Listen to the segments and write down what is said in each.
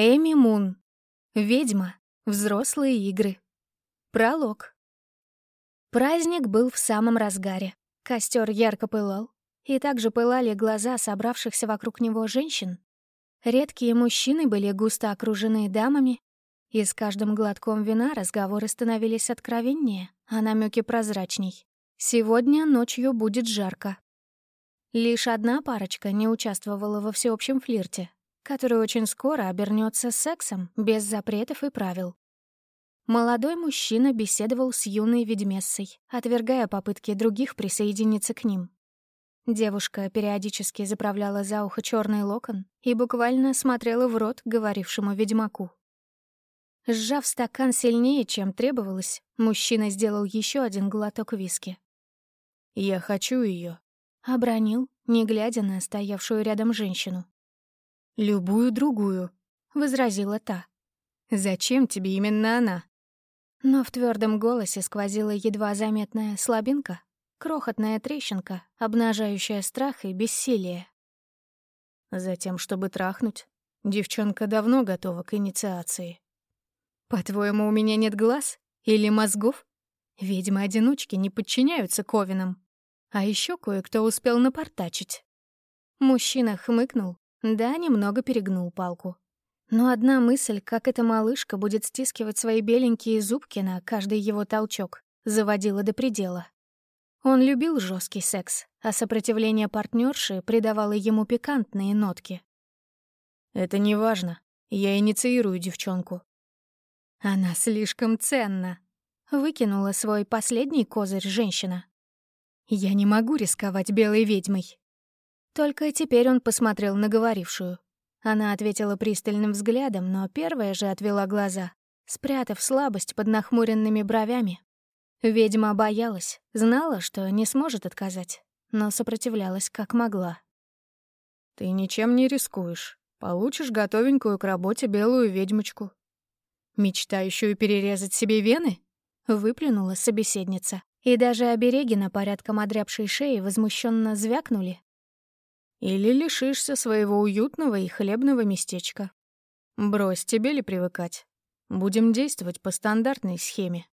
Эми Мун. Ведьма. Взрослые игры. Пролог. Праздник был в самом разгаре. Костер ярко пылал, и также пылали глаза собравшихся вокруг него женщин. Редкие мужчины были густо окружены дамами, и с каждым глотком вина разговоры становились откровеннее, а намеки прозрачней. Сегодня ночью будет жарко. Лишь одна парочка не участвовала во всеобщем флирте, который очень скоро обернется сексом без запретов и правил. Молодой мужчина беседовал с юной ведьмессой, отвергая попытки других присоединиться к ним. Девушка периодически заправляла за ухо черный локон и буквально смотрела в рот говорившему ведьмаку. Сжав стакан сильнее, чем требовалось, мужчина сделал еще один глоток виски. «Я хочу ее, обронил, не глядя на стоявшую рядом женщину. «Любую другую», — возразила та. «Зачем тебе именно она?» Но в твердом голосе сквозила едва заметная слабинка, крохотная трещинка, обнажающая страх и бессилие. «Затем, чтобы трахнуть, девчонка давно готова к инициации». «По-твоему, у меня нет глаз? Или мозгов? Ведьмы-одиночки не подчиняются Ковинам. А еще кое-кто успел напортачить». Мужчина хмыкнул, да, немного перегнул палку. Но одна мысль, как эта малышка будет стискивать свои беленькие зубки на каждый его толчок, заводила до предела. Он любил жесткий секс, а сопротивление партнерши придавало ему пикантные нотки. «Это не важно. Я инициирую девчонку». «Она слишком ценна», — выкинула свой последний козырь женщина. «Я не могу рисковать белой ведьмой. Только теперь он посмотрел на говорившую. Она ответила пристальным взглядом, но первая же отвела глаза, спрятав слабость под нахмуренными бровями. Ведьма боялась, знала, что не сможет отказать, но сопротивлялась как могла. «Ты ничем не рискуешь. Получишь готовенькую к работе белую ведьмочку». «Мечтающую перерезать себе вены?» — выплюнула собеседница. И даже обереги на порядком одрябшей шеи возмущенно звякнули, или лишишься своего уютного и хлебного местечка. Брось, тебе ли привыкать? Будем действовать по стандартной схеме.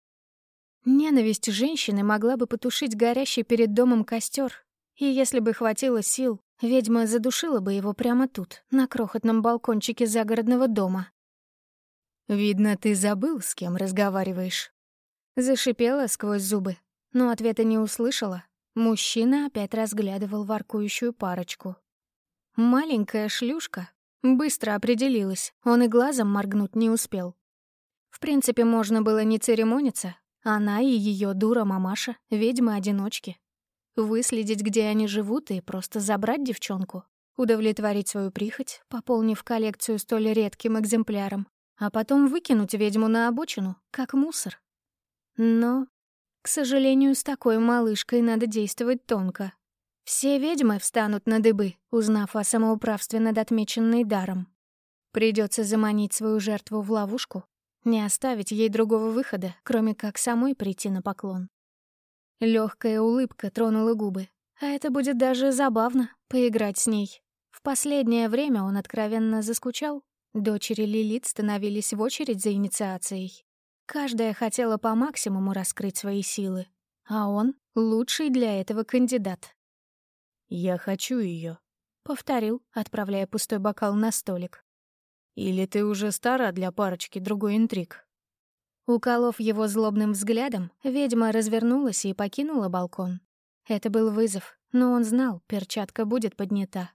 Ненависть женщины могла бы потушить горящий перед домом костер, и если бы хватило сил, ведьма задушила бы его прямо тут, на крохотном балкончике загородного дома. «Видно, ты забыл, с кем разговариваешь». Зашипела сквозь зубы, но ответа не услышала, Мужчина опять разглядывал воркующую парочку. Маленькая шлюшка. Быстро определилась, он и глазом моргнуть не успел. В принципе, можно было не церемониться. Она и ее дура-мамаша — ведьмы-одиночки. Выследить, где они живут, и просто забрать девчонку. Удовлетворить свою прихоть, пополнив коллекцию столь редким экземпляром, а потом выкинуть ведьму на обочину, как мусор. Но к сожалению, с такой малышкой надо действовать тонко. Все ведьмы встанут на дыбы, узнав о самоуправстве над отмеченной даром. Придется заманить свою жертву в ловушку, не оставить ей другого выхода, кроме как самой прийти на поклон. Легкая улыбка тронула губы, а это будет даже забавно — поиграть с ней. В последнее время он откровенно заскучал. Дочери Лилит становились в очередь за инициацией. Каждая хотела по максимуму раскрыть свои силы, а он — лучший для этого кандидат. «Я хочу ее, повторил, отправляя пустой бокал на столик. «Или ты уже стара для парочки другой интриг?» Уколов его злобным взглядом, ведьма развернулась и покинула балкон. Это был вызов, но он знал, перчатка будет поднята.